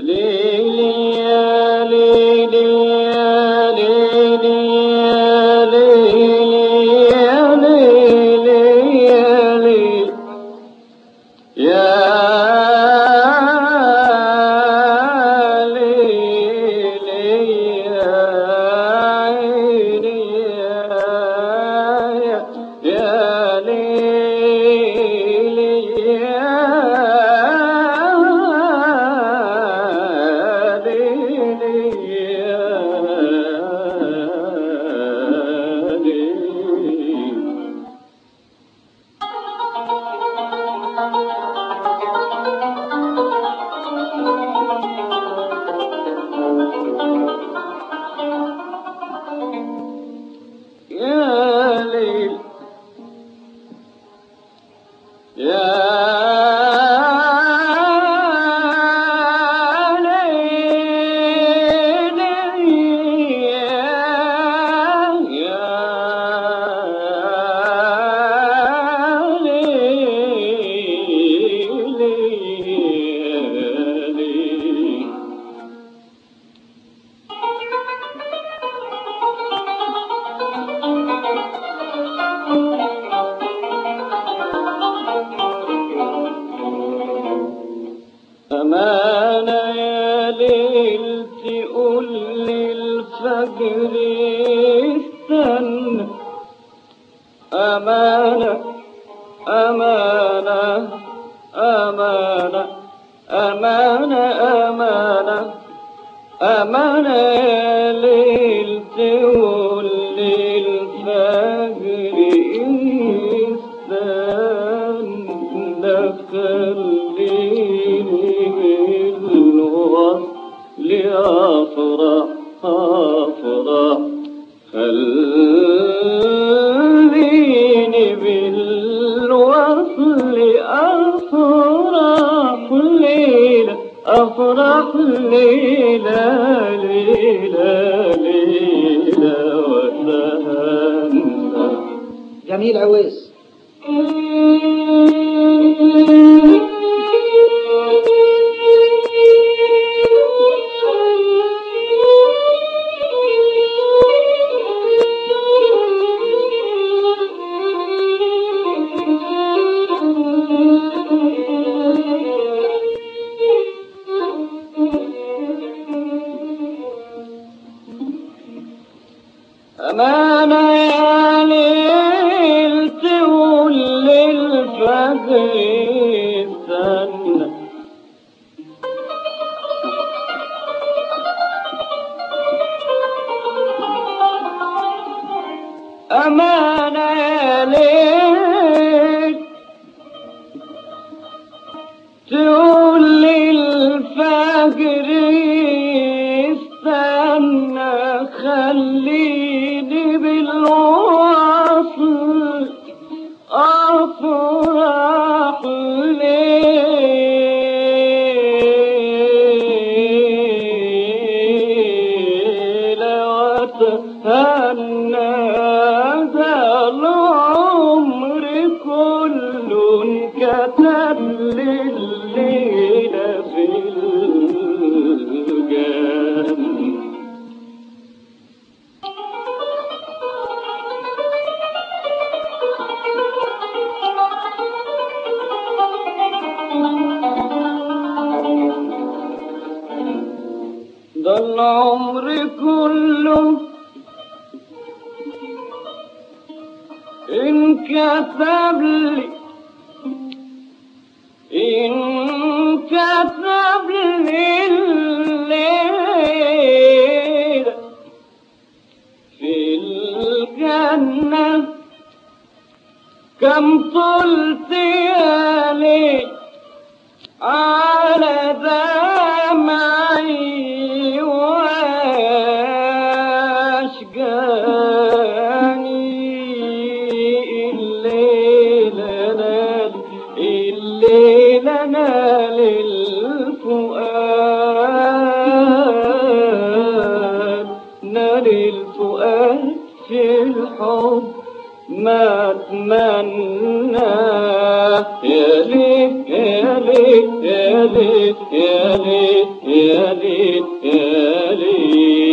Believe. الليل. يا استنى أمانة أمانة أمانة أمانة أمانة أمانة يا خليني بالوصل أفرح ليلة أفرح ليلة ليلة ليلة وتهنى جميل عويس. يا ليل تقول للفجر استنى أمانة يا ليل تقول للفجر ده العمر كله انكتب لي انكتب لي الليلة في الجنة. كم طلت يا ليل على دمعي في الحب ما اتمناه يا ليت يا ليت يا ليت يا ليت يا ليت يا ليت